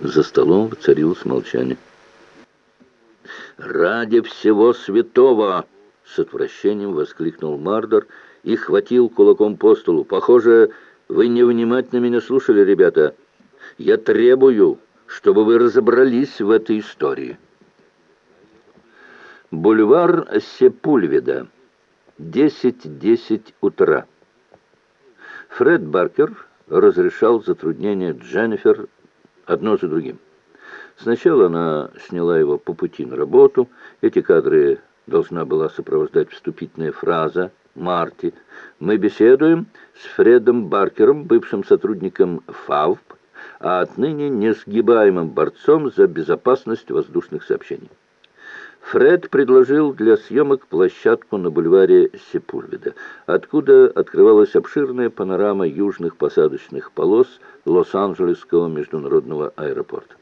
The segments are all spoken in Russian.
За столом воцарилось молчание. «Ради всего святого!» — с отвращением воскликнул Мардер и хватил кулаком по столу. «Похоже, вы невнимательно меня слушали, ребята. Я требую, чтобы вы разобрались в этой истории». Бульвар Сепульведа. 10.10 утра. Фред Баркер разрешал затруднения Дженнифер одно за другим. Сначала она сняла его по пути на работу. Эти кадры должна была сопровождать вступительная фраза «Марти». «Мы беседуем с Фредом Баркером, бывшим сотрудником ФАВП, а отныне несгибаемым борцом за безопасность воздушных сообщений». Фред предложил для съемок площадку на бульваре Сепульведа, откуда открывалась обширная панорама южных посадочных полос Лос-Анджелесского международного аэропорта.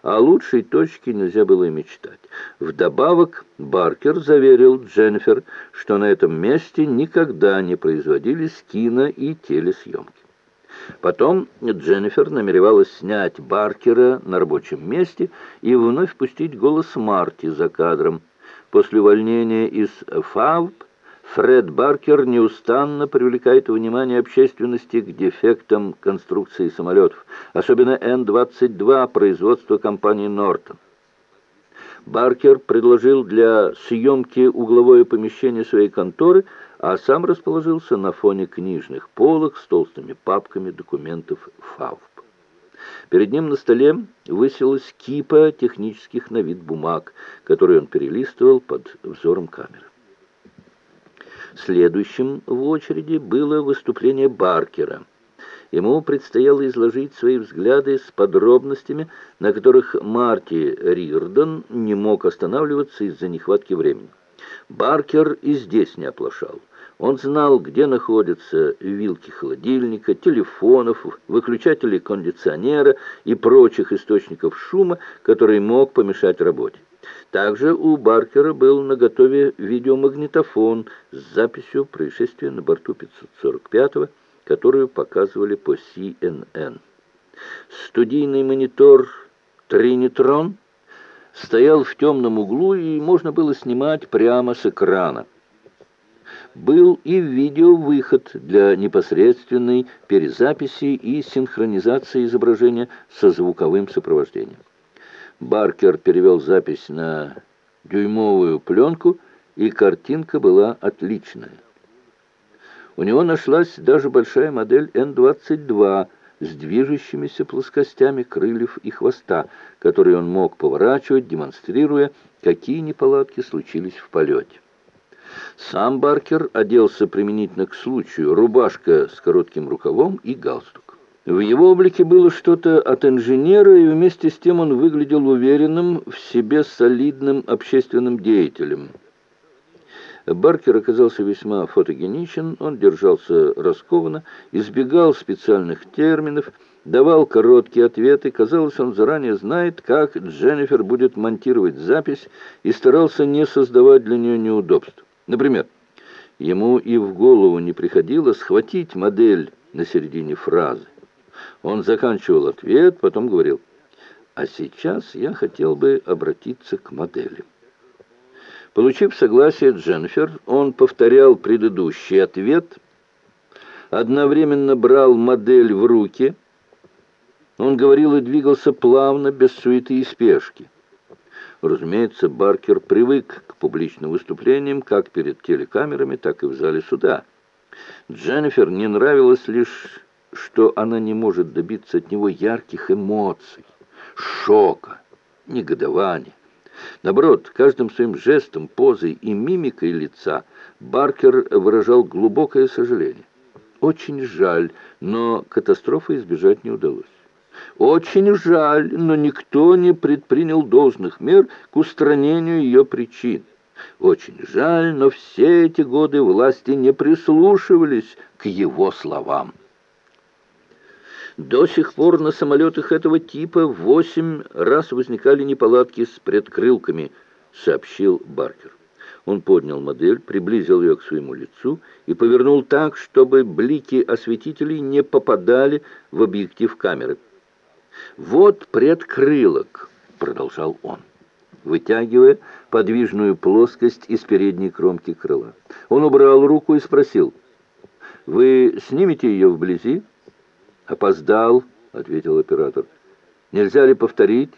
О лучшей точке нельзя было и мечтать. Вдобавок Баркер заверил Дженнифер, что на этом месте никогда не производились кино- и телесъемки. Потом Дженнифер намеревалась снять Баркера на рабочем месте и вновь пустить голос Марти за кадром. После увольнения из ФАВП Фред Баркер неустанно привлекает внимание общественности к дефектам конструкции самолетов, особенно Н-22 производства компании «Нортон». Баркер предложил для съемки угловое помещение своей конторы, а сам расположился на фоне книжных полок с толстыми папками документов ФАВП. Перед ним на столе высилась кипа технических на вид бумаг, которые он перелистывал под взором камеры. Следующим в очереди было выступление Баркера – Ему предстояло изложить свои взгляды с подробностями, на которых Марти Рирдон не мог останавливаться из-за нехватки времени. Баркер и здесь не оплошал. Он знал, где находятся вилки холодильника, телефонов, выключатели кондиционера и прочих источников шума, который мог помешать работе. Также у Баркера был наготове видеомагнитофон с записью происшествия на борту 545-го, которую показывали по CNN. Студийный монитор «Тринитрон» стоял в темном углу, и можно было снимать прямо с экрана. Был и видеовыход для непосредственной перезаписи и синхронизации изображения со звуковым сопровождением. Баркер перевел запись на дюймовую пленку, и картинка была отличная. У него нашлась даже большая модель Н-22 с движущимися плоскостями крыльев и хвоста, которые он мог поворачивать, демонстрируя, какие неполадки случились в полете. Сам Баркер оделся применительно к случаю, рубашка с коротким рукавом и галстук. В его облике было что-то от инженера, и вместе с тем он выглядел уверенным в себе солидным общественным деятелем – Баркер оказался весьма фотогеничен, он держался раскованно, избегал специальных терминов, давал короткие ответы. Казалось, он заранее знает, как Дженнифер будет монтировать запись и старался не создавать для нее неудобств. Например, ему и в голову не приходило схватить модель на середине фразы. Он заканчивал ответ, потом говорил, «А сейчас я хотел бы обратиться к модели». Получив согласие Дженнифер, он повторял предыдущий ответ, одновременно брал модель в руки. Он говорил и двигался плавно, без суеты и спешки. Разумеется, Баркер привык к публичным выступлениям как перед телекамерами, так и в зале суда. Дженнифер не нравилось лишь, что она не может добиться от него ярких эмоций, шока, негодования. Наоборот, каждым своим жестом, позой и мимикой лица Баркер выражал глубокое сожаление. Очень жаль, но катастрофы избежать не удалось. Очень жаль, но никто не предпринял должных мер к устранению ее причин. Очень жаль, но все эти годы власти не прислушивались к его словам. До сих пор на самолетах этого типа восемь раз возникали неполадки с предкрылками, сообщил Баркер. Он поднял модель, приблизил ее к своему лицу и повернул так, чтобы блики осветителей не попадали в объектив камеры. «Вот предкрылок», — продолжал он, вытягивая подвижную плоскость из передней кромки крыла. Он убрал руку и спросил, «Вы снимете ее вблизи?» «Опоздал», — ответил оператор. «Нельзя ли повторить?»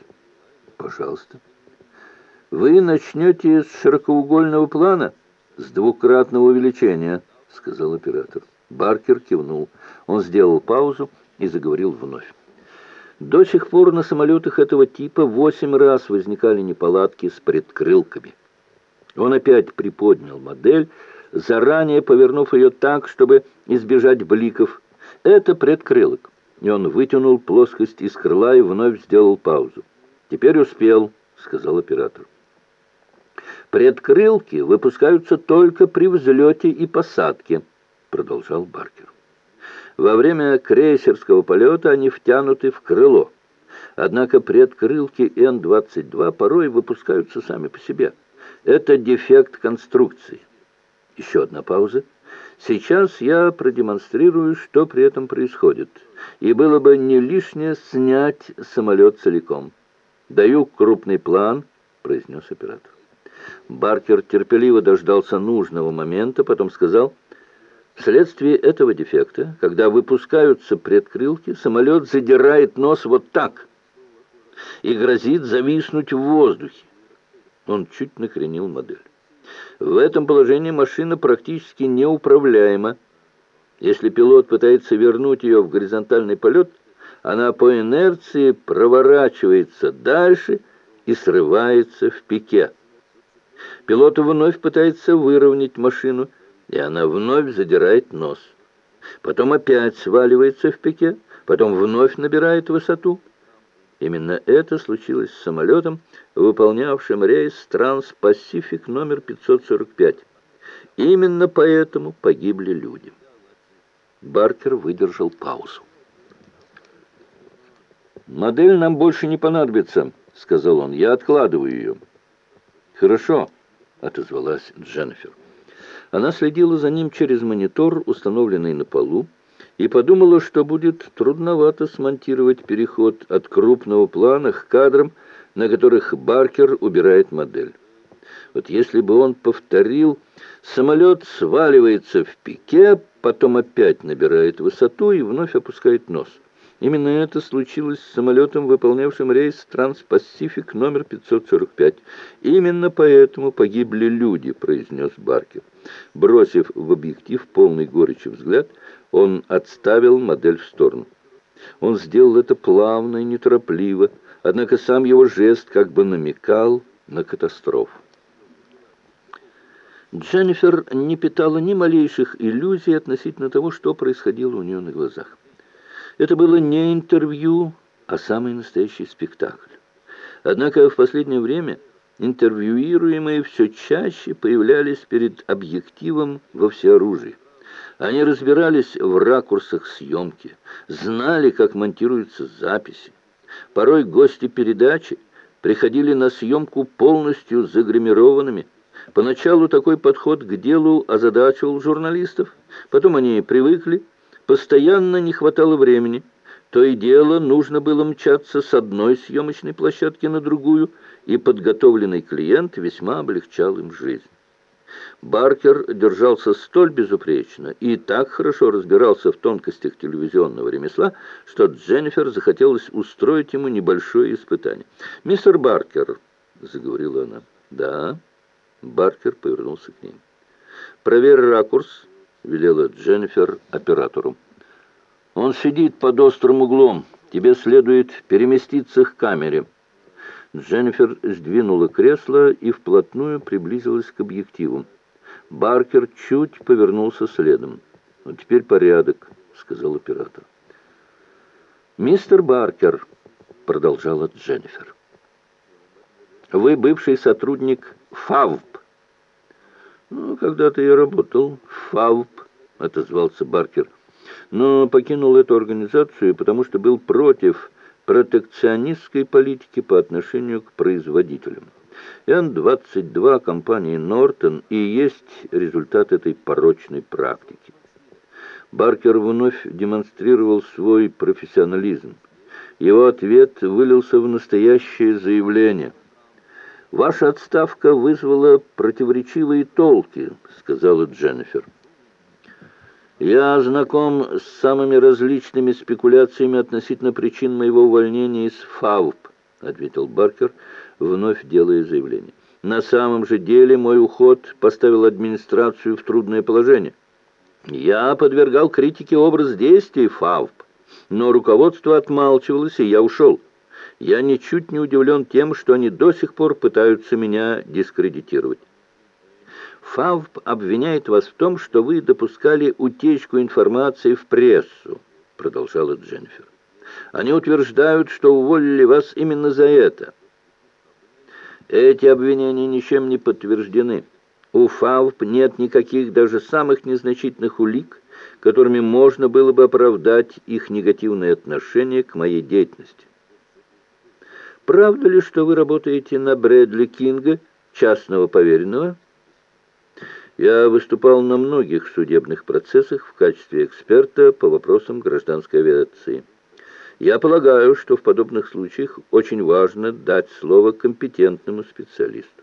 «Пожалуйста». «Вы начнете с широкоугольного плана, с двукратного увеличения», — сказал оператор. Баркер кивнул. Он сделал паузу и заговорил вновь. До сих пор на самолетах этого типа восемь раз возникали неполадки с предкрылками. Он опять приподнял модель, заранее повернув ее так, чтобы избежать бликов. Это предкрылок. И он вытянул плоскость из крыла и вновь сделал паузу. «Теперь успел», — сказал оператор. «Предкрылки выпускаются только при взлете и посадке», — продолжал Баркер. Во время крейсерского полета они втянуты в крыло. Однако предкрылки Н-22 порой выпускаются сами по себе. Это дефект конструкции. Еще одна пауза. Сейчас я продемонстрирую, что при этом происходит. И было бы не лишнее снять самолет целиком. «Даю крупный план», — произнес оператор. Баркер терпеливо дождался нужного момента, потом сказал... Вследствие этого дефекта, когда выпускаются предкрылки, самолет задирает нос вот так и грозит зависнуть в воздухе. Он чуть накренил модель. В этом положении машина практически неуправляема. Если пилот пытается вернуть ее в горизонтальный полет, она по инерции проворачивается дальше и срывается в пике. Пилот вновь пытается выровнять машину, и она вновь задирает нос. Потом опять сваливается в пике, потом вновь набирает высоту. Именно это случилось с самолетом, выполнявшим рейс Транс-Пасифик номер 545. Именно поэтому погибли люди. Баркер выдержал паузу. «Модель нам больше не понадобится», — сказал он. «Я откладываю ее». «Хорошо», — отозвалась Дженнифер. Она следила за ним через монитор, установленный на полу, и подумала, что будет трудновато смонтировать переход от крупного плана к кадрам, на которых Баркер убирает модель. Вот если бы он повторил, самолет сваливается в пике, потом опять набирает высоту и вновь опускает нос. Именно это случилось с самолетом, выполнявшим рейс Транспасифик номер 545. Именно поэтому погибли люди, произнес Баркер. Бросив в объектив полный горечи взгляд, он отставил модель в сторону. Он сделал это плавно и неторопливо, однако сам его жест как бы намекал на катастрофу. Дженнифер не питала ни малейших иллюзий относительно того, что происходило у нее на глазах. Это было не интервью, а самый настоящий спектакль. Однако в последнее время интервьюируемые все чаще появлялись перед объективом во всеоружии. Они разбирались в ракурсах съемки, знали, как монтируются записи. Порой гости передачи приходили на съемку полностью загримированными. Поначалу такой подход к делу озадачивал журналистов, потом они привыкли, Постоянно не хватало времени. То и дело нужно было мчаться с одной съемочной площадки на другую, и подготовленный клиент весьма облегчал им жизнь. Баркер держался столь безупречно и так хорошо разбирался в тонкостях телевизионного ремесла, что Дженнифер захотелось устроить ему небольшое испытание. «Мистер Баркер», — заговорила она. «Да». Баркер повернулся к ней. «Проверь ракурс — велела Дженнифер оператору. «Он сидит под острым углом. Тебе следует переместиться к камере». Дженнифер сдвинула кресло и вплотную приблизилась к объективу. Баркер чуть повернулся следом. «Ну, теперь порядок», — сказал оператор. «Мистер Баркер», — продолжала Дженнифер, — «вы бывший сотрудник ФАВП, «Ну, когда-то я работал в ФАВП», — отозвался Баркер. «Но покинул эту организацию, потому что был против протекционистской политики по отношению к производителям. Н-22 компании «Нортон» и есть результат этой порочной практики. Баркер вновь демонстрировал свой профессионализм. Его ответ вылился в настоящее заявление. «Ваша отставка вызвала противоречивые толки», — сказала Дженнифер. «Я знаком с самыми различными спекуляциями относительно причин моего увольнения из ФАУП», — ответил Баркер, вновь делая заявление. «На самом же деле мой уход поставил администрацию в трудное положение. Я подвергал критике образ действий ФАУП, но руководство отмалчивалось, и я ушел. Я ничуть не удивлен тем, что они до сих пор пытаются меня дискредитировать. ФАВП обвиняет вас в том, что вы допускали утечку информации в прессу, продолжала Дженнифер. Они утверждают, что уволили вас именно за это. Эти обвинения ничем не подтверждены. У ФАВП нет никаких даже самых незначительных улик, которыми можно было бы оправдать их негативное отношение к моей деятельности. Правда ли, что вы работаете на Брэдли Кинга, частного поверенного? Я выступал на многих судебных процессах в качестве эксперта по вопросам гражданской авиации. Я полагаю, что в подобных случаях очень важно дать слово компетентному специалисту.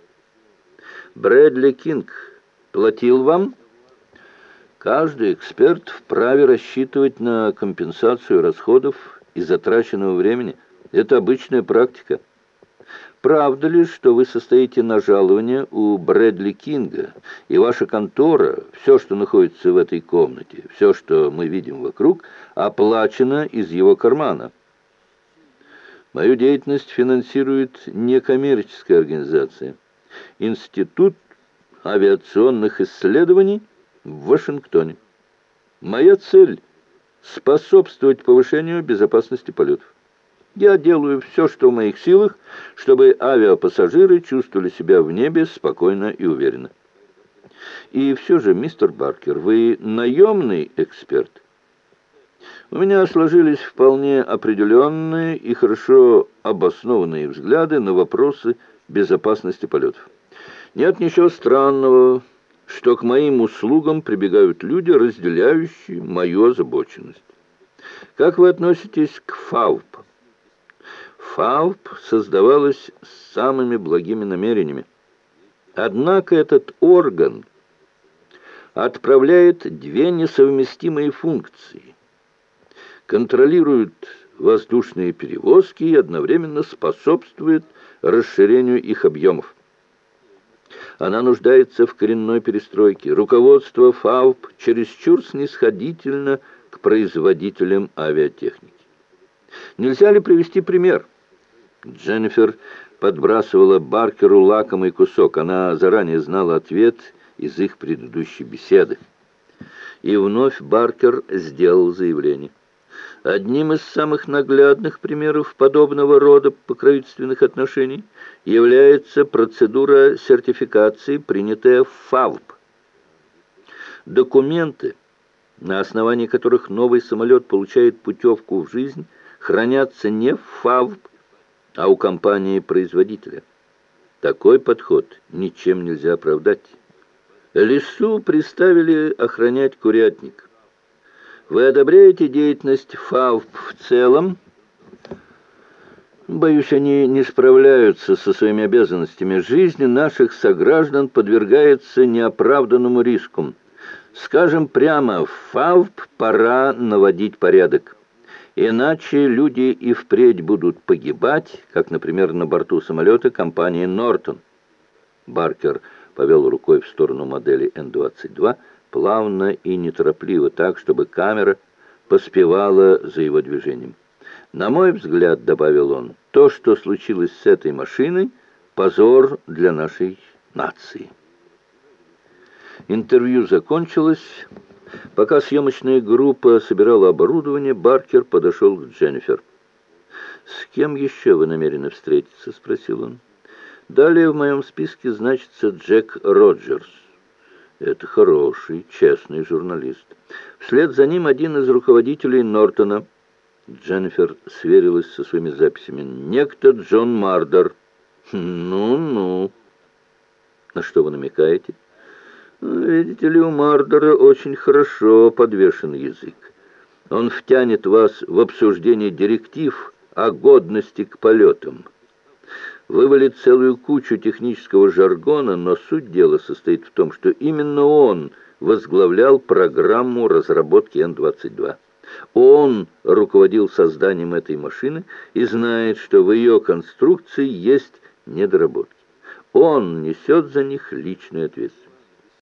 Брэдли Кинг платил вам? Каждый эксперт вправе рассчитывать на компенсацию расходов и затраченного времени. Это обычная практика. Правда ли, что вы состоите на жалование у Брэдли Кинга, и ваша контора, все, что находится в этой комнате, все, что мы видим вокруг, оплачено из его кармана? Мою деятельность финансирует некоммерческая организация. Институт авиационных исследований в Вашингтоне. Моя цель – способствовать повышению безопасности полетов. Я делаю все, что в моих силах, чтобы авиапассажиры чувствовали себя в небе спокойно и уверенно. И все же, мистер Баркер, вы наемный эксперт. У меня сложились вполне определенные и хорошо обоснованные взгляды на вопросы безопасности полетов. Нет ничего странного, что к моим услугам прибегают люди, разделяющие мою озабоченность. Как вы относитесь к ФАУП? ФАУП создавалась с самыми благими намерениями. Однако этот орган отправляет две несовместимые функции. Контролирует воздушные перевозки и одновременно способствует расширению их объемов. Она нуждается в коренной перестройке. Руководство ФАУП чересчур снисходительно к производителям авиатехники. Нельзя ли привести пример? Дженнифер подбрасывала Баркеру лакомый кусок. Она заранее знала ответ из их предыдущей беседы. И вновь Баркер сделал заявление. Одним из самых наглядных примеров подобного рода покровительственных отношений является процедура сертификации, принятая в ФАВП. Документы, на основании которых новый самолет получает путевку в жизнь, хранятся не в ФАВП, а у компании-производителя. Такой подход ничем нельзя оправдать. Лису приставили охранять курятник. Вы одобряете деятельность ФАВП в целом? Боюсь, они не справляются со своими обязанностями. Жизнь наших сограждан подвергается неоправданному риску. Скажем прямо, ФАВП пора наводить порядок. Иначе люди и впредь будут погибать, как, например, на борту самолета компании «Нортон». Баркер повел рукой в сторону модели Н-22, плавно и неторопливо, так, чтобы камера поспевала за его движением. «На мой взгляд, — добавил он, — то, что случилось с этой машиной, — позор для нашей нации». Интервью закончилось. Пока съемочная группа собирала оборудование, Баркер подошел к Дженнифер. «С кем еще вы намерены встретиться?» — спросил он. «Далее в моем списке значится Джек Роджерс. Это хороший, честный журналист. Вслед за ним один из руководителей Нортона. Дженнифер сверилась со своими записями. Некто Джон Мардер. Ну-ну. На что вы намекаете?» Видите ли, у Мардера очень хорошо подвешен язык. Он втянет вас в обсуждение директив о годности к полетам. Вывалит целую кучу технического жаргона, но суть дела состоит в том, что именно он возглавлял программу разработки Н-22. Он руководил созданием этой машины и знает, что в ее конструкции есть недоработки. Он несет за них личную ответственность.